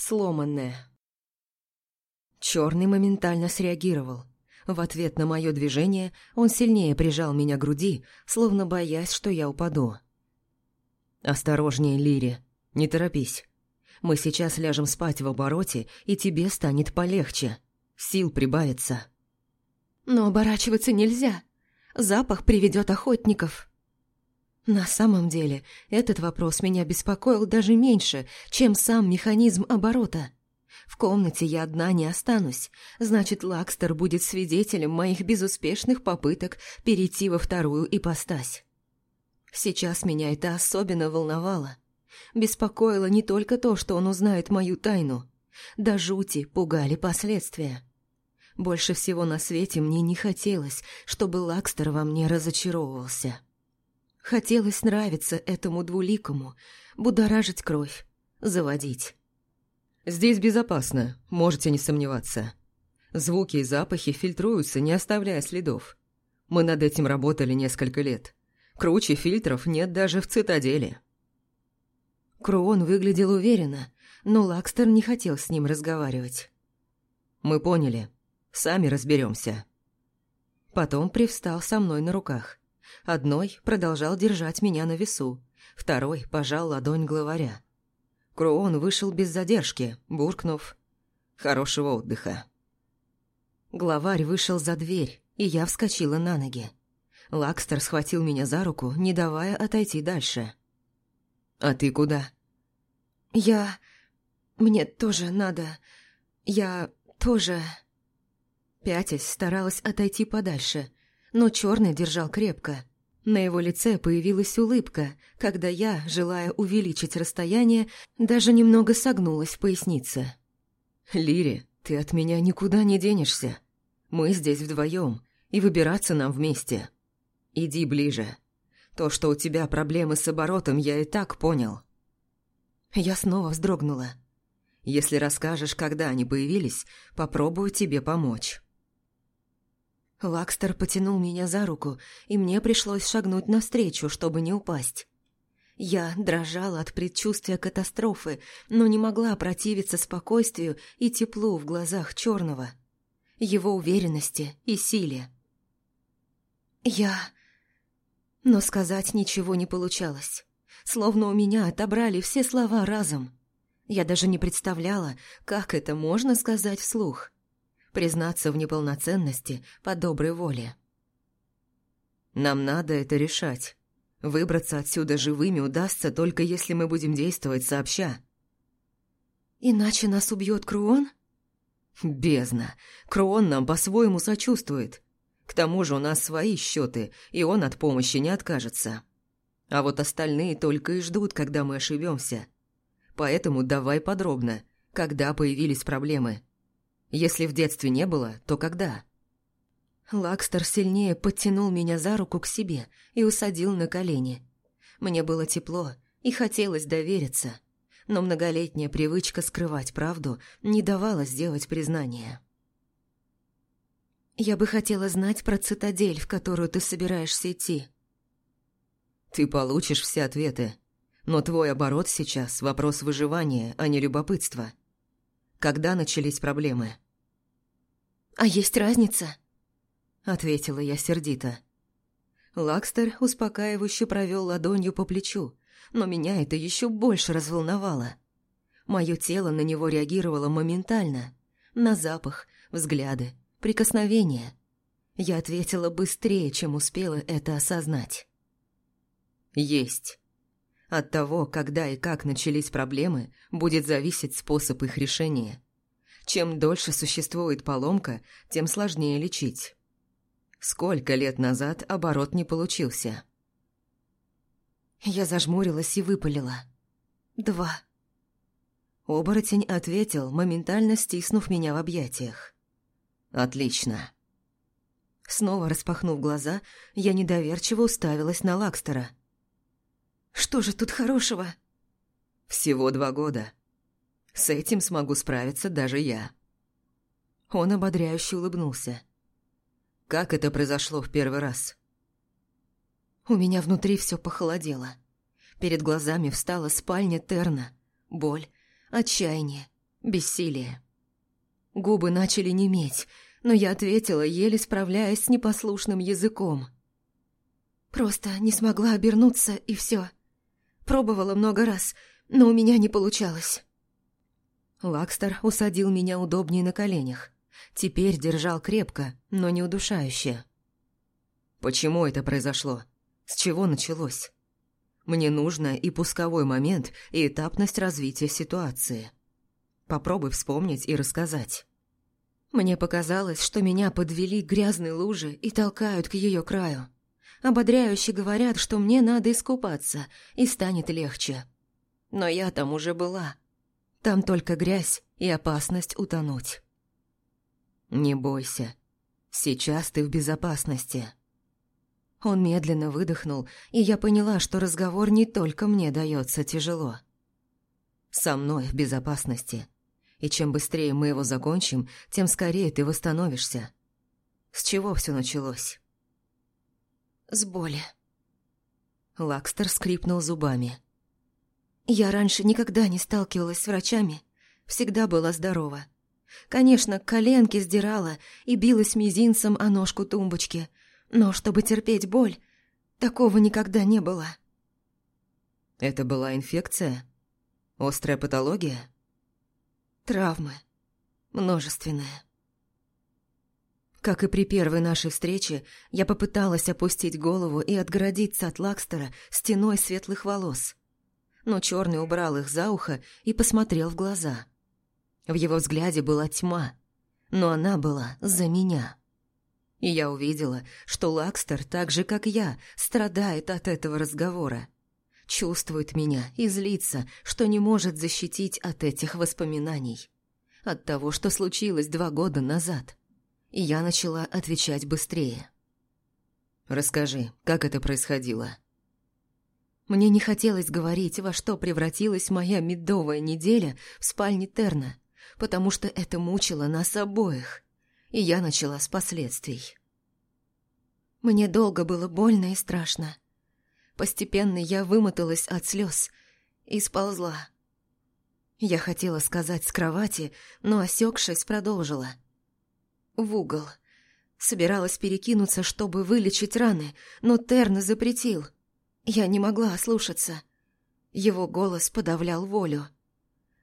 Сломанная. Черный моментально среагировал. В ответ на мое движение он сильнее прижал меня к груди, словно боясь, что я упаду. «Осторожнее, Лири, не торопись. Мы сейчас ляжем спать в обороте, и тебе станет полегче. Сил прибавится». «Но оборачиваться нельзя. Запах приведет охотников». На самом деле, этот вопрос меня беспокоил даже меньше, чем сам механизм оборота. В комнате я одна не останусь, значит, Лакстер будет свидетелем моих безуспешных попыток перейти во вторую ипостась. Сейчас меня это особенно волновало. Беспокоило не только то, что он узнает мою тайну. До жути пугали последствия. Больше всего на свете мне не хотелось, чтобы Лакстер во мне разочаровывался. Хотелось нравиться этому двуликому, будоражить кровь, заводить. «Здесь безопасно, можете не сомневаться. Звуки и запахи фильтруются, не оставляя следов. Мы над этим работали несколько лет. Круче фильтров нет даже в цитадели». Круон выглядел уверенно, но Лакстер не хотел с ним разговаривать. «Мы поняли. Сами разберемся. Потом привстал со мной на руках. Одной продолжал держать меня на весу, второй пожал ладонь главаря. Круон вышел без задержки, буркнув «Хорошего отдыха». Главарь вышел за дверь, и я вскочила на ноги. Лакстер схватил меня за руку, не давая отойти дальше. «А ты куда?» «Я... Мне тоже надо... Я тоже...» Пятясь старалась отойти подальше, но черный держал крепко. На его лице появилась улыбка, когда я, желая увеличить расстояние, даже немного согнулась в пояснице. «Лири, ты от меня никуда не денешься. Мы здесь вдвоем, и выбираться нам вместе. Иди ближе. То, что у тебя проблемы с оборотом, я и так понял». Я снова вздрогнула. «Если расскажешь, когда они появились, попробую тебе помочь». Лакстер потянул меня за руку, и мне пришлось шагнуть навстречу, чтобы не упасть. Я дрожала от предчувствия катастрофы, но не могла противиться спокойствию и теплу в глазах черного, его уверенности и силе. Я... Но сказать ничего не получалось, словно у меня отобрали все слова разом. Я даже не представляла, как это можно сказать вслух признаться в неполноценности по доброй воле. «Нам надо это решать. Выбраться отсюда живыми удастся только если мы будем действовать сообща». «Иначе нас убьет Круон?» «Бездна. Круон нам по-своему сочувствует. К тому же у нас свои счеты, и он от помощи не откажется. А вот остальные только и ждут, когда мы ошибемся. Поэтому давай подробно, когда появились проблемы». Если в детстве не было, то когда? Лакстер сильнее подтянул меня за руку к себе и усадил на колени. Мне было тепло и хотелось довериться, но многолетняя привычка скрывать правду не давала сделать признание. «Я бы хотела знать про цитадель, в которую ты собираешься идти». «Ты получишь все ответы, но твой оборот сейчас – вопрос выживания, а не любопытства. Когда начались проблемы?» «А есть разница?» Ответила я сердито. Лакстер успокаивающе провел ладонью по плечу, но меня это еще больше разволновало. Мое тело на него реагировало моментально. На запах, взгляды, прикосновения. Я ответила быстрее, чем успела это осознать. «Есть. От того, когда и как начались проблемы, будет зависеть способ их решения. Чем дольше существует поломка, тем сложнее лечить. Сколько лет назад оборот не получился? Я зажмурилась и выпалила. «Два». Оборотень ответил, моментально стиснув меня в объятиях. «Отлично». Снова распахнув глаза, я недоверчиво уставилась на Лакстера. Что же тут хорошего?» «Всего два года. С этим смогу справиться даже я». Он ободряюще улыбнулся. «Как это произошло в первый раз?» У меня внутри все похолодело. Перед глазами встала спальня Терна, боль, отчаяние, бессилие. Губы начали неметь, но я ответила, еле справляясь с непослушным языком. Просто не смогла обернуться, и все. Пробовала много раз, но у меня не получалось. Лакстер усадил меня удобнее на коленях. Теперь держал крепко, но не удушающе. Почему это произошло? С чего началось? Мне нужно и пусковой момент, и этапность развития ситуации. Попробуй вспомнить и рассказать. Мне показалось, что меня подвели к грязной луже и толкают к ее краю. Ободряюще говорят, что мне надо искупаться, и станет легче. Но я там уже была. Там только грязь и опасность утонуть. «Не бойся. Сейчас ты в безопасности». Он медленно выдохнул, и я поняла, что разговор не только мне дается тяжело. «Со мной в безопасности и чем быстрее мы его закончим, тем скорее ты восстановишься. С чего все началось? С боли. Лакстер скрипнул зубами. Я раньше никогда не сталкивалась с врачами, всегда была здорова. Конечно, коленки сдирала и билась мизинцем о ножку тумбочки, но чтобы терпеть боль, такого никогда не было. Это была инфекция? Острая патология? Травмы. Множественные. Как и при первой нашей встрече, я попыталась опустить голову и отгородиться от Лакстера стеной светлых волос. Но черный убрал их за ухо и посмотрел в глаза. В его взгляде была тьма, но она была за меня. И я увидела, что Лакстер, так же как я, страдает от этого разговора чувствует меня и злится, что не может защитить от этих воспоминаний. От того, что случилось два года назад. И я начала отвечать быстрее. «Расскажи, как это происходило?» Мне не хотелось говорить, во что превратилась моя медовая неделя в спальне Терна, потому что это мучило нас обоих, и я начала с последствий. Мне долго было больно и страшно. Постепенно я вымоталась от слез и сползла. Я хотела сказать с кровати, но, осекшись, продолжила. В угол. Собиралась перекинуться, чтобы вылечить раны, но Терн запретил. Я не могла ослушаться. Его голос подавлял волю.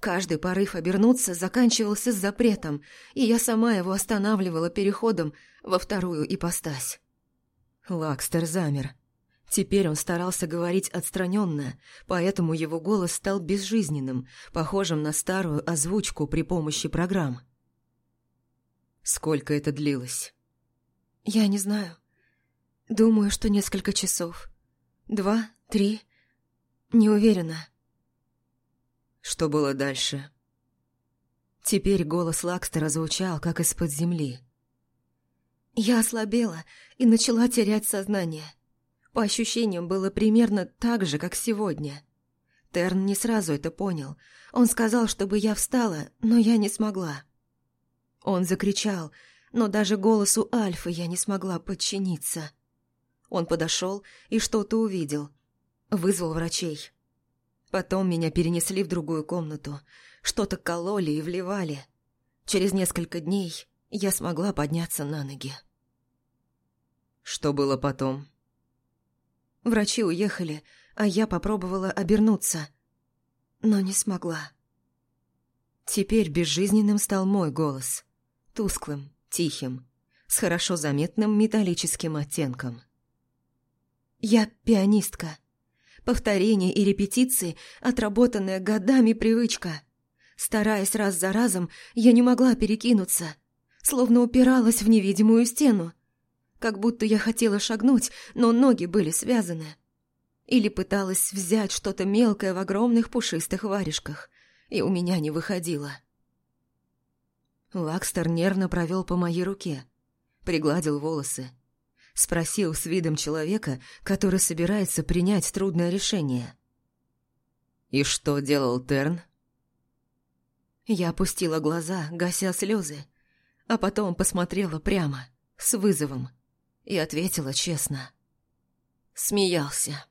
Каждый порыв обернуться заканчивался с запретом, и я сама его останавливала переходом во вторую ипостась. Лакстер замер. Теперь он старался говорить отстраненно, поэтому его голос стал безжизненным, похожим на старую озвучку при помощи программ. Сколько это длилось? Я не знаю. Думаю, что несколько часов. Два, три. Не уверена. Что было дальше? Теперь голос Лакстера звучал, как из-под земли. Я ослабела и начала терять сознание. По ощущениям было примерно так же, как сегодня. Терн не сразу это понял. Он сказал, чтобы я встала, но я не смогла. Он закричал, но даже голосу Альфы я не смогла подчиниться. Он подошел и что-то увидел. Вызвал врачей. Потом меня перенесли в другую комнату. Что-то кололи и вливали. Через несколько дней я смогла подняться на ноги. Что было потом? Врачи уехали, а я попробовала обернуться, но не смогла. Теперь безжизненным стал мой голос. Тусклым, тихим, с хорошо заметным металлическим оттенком. Я пианистка. Повторение и репетиции – отработанная годами привычка. Стараясь раз за разом, я не могла перекинуться, словно упиралась в невидимую стену как будто я хотела шагнуть, но ноги были связаны. Или пыталась взять что-то мелкое в огромных пушистых варежках, и у меня не выходило. Лакстер нервно провел по моей руке, пригладил волосы, спросил с видом человека, который собирается принять трудное решение. «И что делал Терн?» Я опустила глаза, гася слезы, а потом посмотрела прямо, с вызовом и ответила честно. Смеялся.